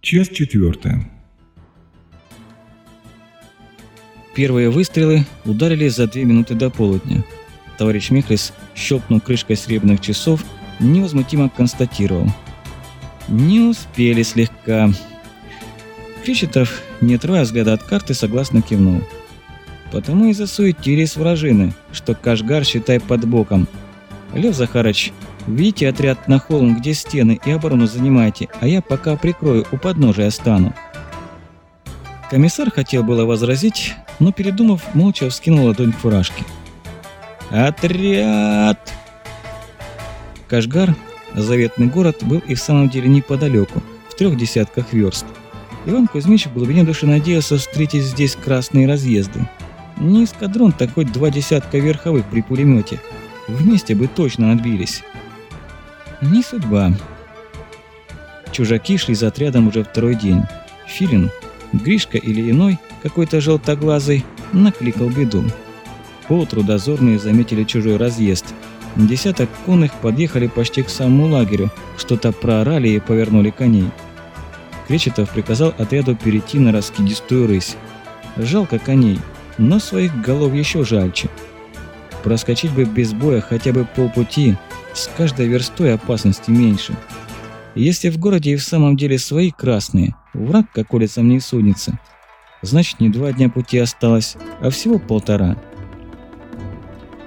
Часть четвертая. Первые выстрелы ударили за две минуты до полудня. Товарищ Михлис, щелкнув крышкой серебряных часов, невозмутимо констатировал. «Не успели слегка». Кречетов, не отрывая взгляда от карты, согласно кивнул. «Потому и засуетились вражины, что Кашгар считай под боком. Лев Захарыч, видите отряд на холм, где стены, и оборону занимайте, а я пока прикрою, у подножия стану». Комиссар хотел было возразить, но, передумав, молча вскинул ладонь к фуражке. «Отряд!» Кашгар, заветный город, был и в самом деле неподалеку, в трех десятках верст. Иван Кузьмич в глубине души надеялся встретить здесь красные разъезды. Не эскадрон, так хоть два десятка верховых при пулемете. Вместе бы точно отбились. Не судьба. Чужаки шли за отрядом уже второй день. Филин, Гришка или иной, какой-то желтоглазый, накликал беду. Поутру дозорные заметили чужой разъезд. Десяток конных подъехали почти к самому лагерю, что-то проорали и повернули коней. Кречетов приказал отряду перейти на раскидистую рысь. Жалко коней, но своих голов еще жальче. Проскочить бы без боя хотя бы полпути, с каждой верстой опасности меньше. Если в городе и в самом деле свои красные, враг к околицам не сунется. Значит, не два дня пути осталось, а всего полтора.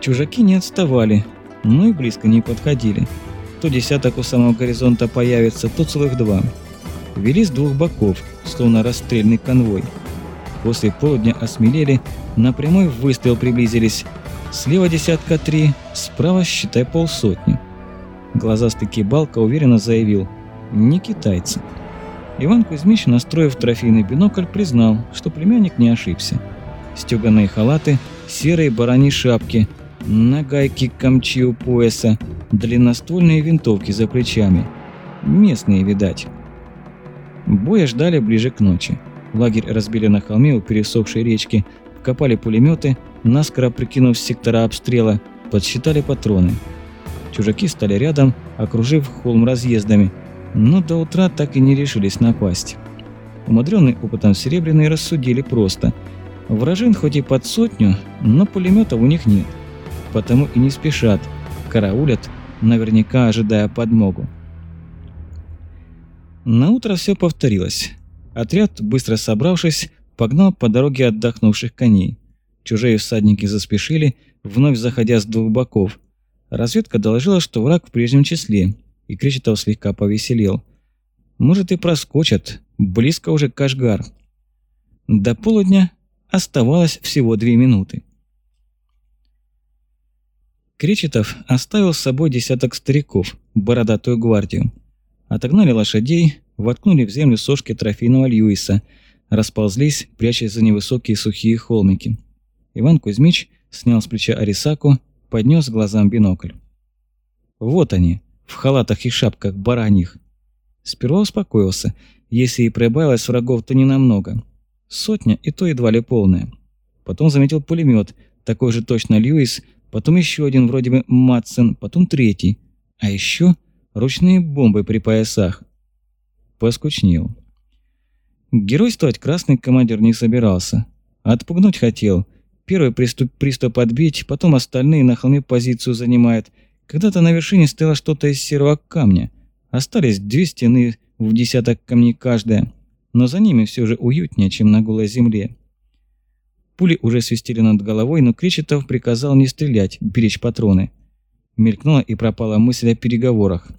Чужаки не отставали, но и близко не подходили. То десяток у самого горизонта появится, то целых два. Вели с двух боков, словно расстрельный конвой. После полудня осмелели, на прямой выстрел приблизились. Слева десятка три, справа считай полсотни. Глазастый Кибалка уверенно заявил «Не китайцы». Иван Кузьмич, настроив трофейный бинокль, признал, что племянник не ошибся. Стёганые халаты, серые бараньи шапки, нагайки камчи у пояса, длинноствольные винтовки за плечами. Местные, видать. Боя ждали ближе к ночи. Лагерь разбили на холме у пересохшей речки, вкопали пулеметы, наскоро прикинув сектора обстрела, подсчитали патроны. Чужаки стали рядом, окружив холм разъездами, но до утра так и не решились напасть. Умудренные опытом Серебряные рассудили просто. Вражин хоть и под сотню, но пулеметов у них нет. Потому и не спешат, караулят, наверняка ожидая подмогу. На утро все повторилось. Отряд, быстро собравшись, погнал по дороге отдохнувших коней. Чужие всадники заспешили, вновь заходя с двух боков. Разведка доложила, что враг в прежнем числе, и Кречетов слегка повеселел. Может и проскочат, близко уже Кашгар. До полудня оставалось всего две минуты. Кречетов оставил с собой десяток стариков, бородатую гвардию. Отогнали лошадей, воткнули в землю сошки трофейного Льюиса, расползлись, прячась за невысокие сухие холмики. Иван Кузьмич снял с плеча Арисаку, поднес глазам бинокль. Вот они, в халатах и шапках бараньих. Сперва успокоился, если и прибавилось врагов, то ненамного. Сотня, и то едва ли полная. Потом заметил пулемет, такой же точно Льюис, потом еще один вроде бы Матсон, потом третий. А еще ручные бомбы при поясах. Поскучнел. Геройствовать красный командир не собирался. Отпугнуть хотел. Первый приступ, приступ отбить, потом остальные на холме позицию занимают – когда-то на вершине стояло что-то из серого камня. Остались две стены в десяток камней каждая, но за ними все же уютнее, чем на голой земле. Пули уже свистели над головой, но Кречетов приказал не стрелять, беречь патроны. Мелькнула и пропала мысль о переговорах.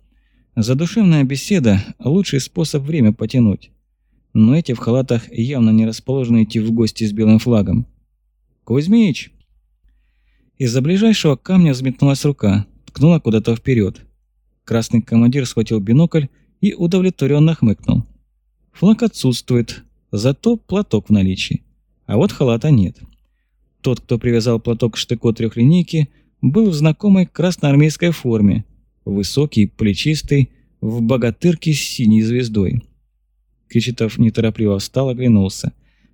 Задушевная беседа – лучший способ время потянуть. Но эти в халатах явно не расположены идти в гости с белым флагом. «Кузьмич!» Из-за ближайшего камня взметнулась рука ткнула куда-то вперед. Красный командир схватил бинокль и удовлетворенно хмыкнул. Флаг отсутствует, зато платок в наличии. А вот халата нет. Тот, кто привязал платок к штыку трехлинейки, был в знакомой красноармейской форме. Высокий, плечистый, в богатырке с синей звездой. Кречетов неторопливо встал, оглянулся.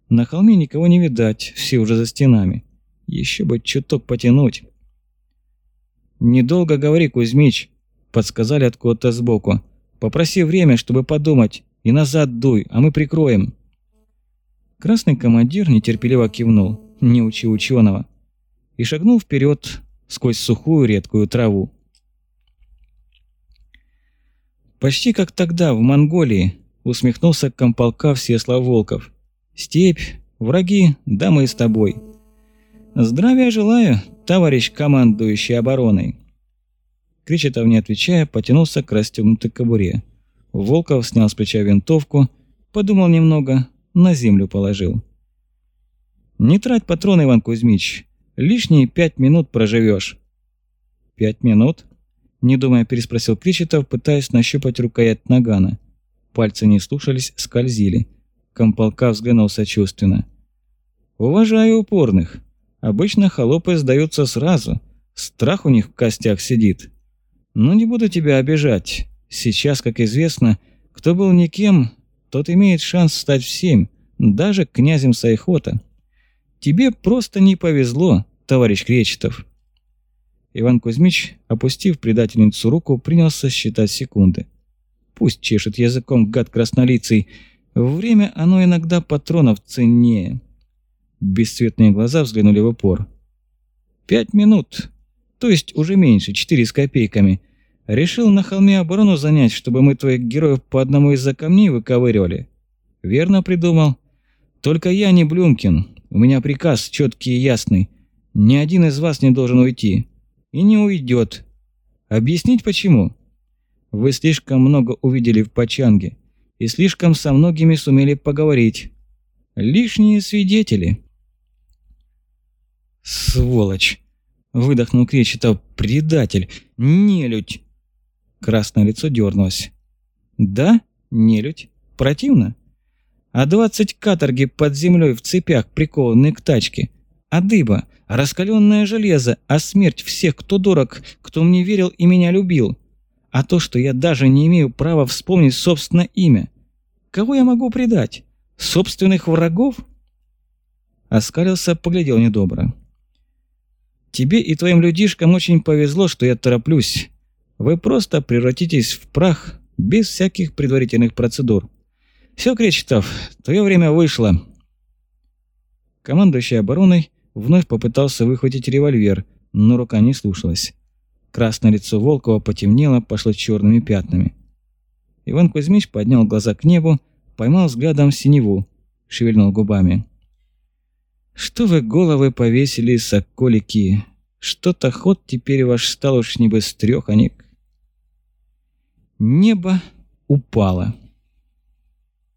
На холме никого не видать, все уже за стенами. Еще бы чуток потянуть. «Недолго говори, Кузьмич», – подсказали откуда-то сбоку. «Попроси время, чтобы подумать, и назад дуй, а мы прикроем». Красный командир нетерпеливо кивнул, не учи ученого, и шагнул вперед сквозь сухую редкую траву. Почти как тогда, в Монголии, усмехнулся комполка Всеслав Волков. «Степь, враги, да мы с тобой». «Здравия желаю, товарищ командующий обороной!» Кречетов, не отвечая, потянулся к расстегнутой кобуре. Волков снял с плеча винтовку, подумал немного, на землю положил. «Не трать патроны, Иван Кузьмич, лишние пять минут проживешь». «Пять минут?» Не думая, переспросил Кречетов, пытаясь нащупать рукоять нагана. Пальцы не слушались, скользили. Комполка взглянул сочувственно. «Уважаю упорных. Обычно холопы сдаются сразу. Страх у них в костях сидит. Но не буду тебя обижать. Сейчас, как известно, кто был никем, тот имеет шанс стать всем, даже князем Сайхота. Тебе просто не повезло, товарищ Кречетов». Иван Кузьмич, опустив предательницу руку, принялся считать секунды. Пусть чешет языком гад краснолицый. Время оно иногда патронов ценнее. Бесцветные глаза взглянули в упор. «Пять минут. То есть уже меньше, четыре с копейками. Решил на холме оборону занять, чтобы мы твоих героев по одному из-за камней выковыривали. Верно придумал. Только я не Блюмкин. У меня приказ четкий и ясный. Ни один из вас не должен уйти. И не уйдет. Объяснить почему? Вы слишком много увидели в Пачанге и слишком со многими сумели поговорить. Лишние свидетели. Сволочь! Выдохнул Кречетов. Предатель! Нелюдь! Красное лицо дернулось. Да, нелюдь. Противно? А двадцать каторги под землей в цепях, прикованные к тачке. А дыба, раскаленное железо, а смерть всех, кто дорог, кто мне верил и меня любил. А то, что я даже не имею права вспомнить собственное имя. Кого я могу предать? Собственных врагов? Оскалился, поглядел недобро. Тебе и твоим людишкам очень повезло, что я тороплюсь. Вы просто превратитесь в прах без всяких предварительных процедур. Все, Кречетов, твое время вышло. Командующий обороной вновь попытался выхватить револьвер, но рука не слушалась. Красное лицо Волкова потемнело, пошло черными пятнами. Иван Кузьмич поднял глаза к небу, поймал взглядом синеву, шевельнул губами. «Что вы головы повесили, соколики? Что-то ход теперь ваш стал уж не быстрёханик». Небо упало.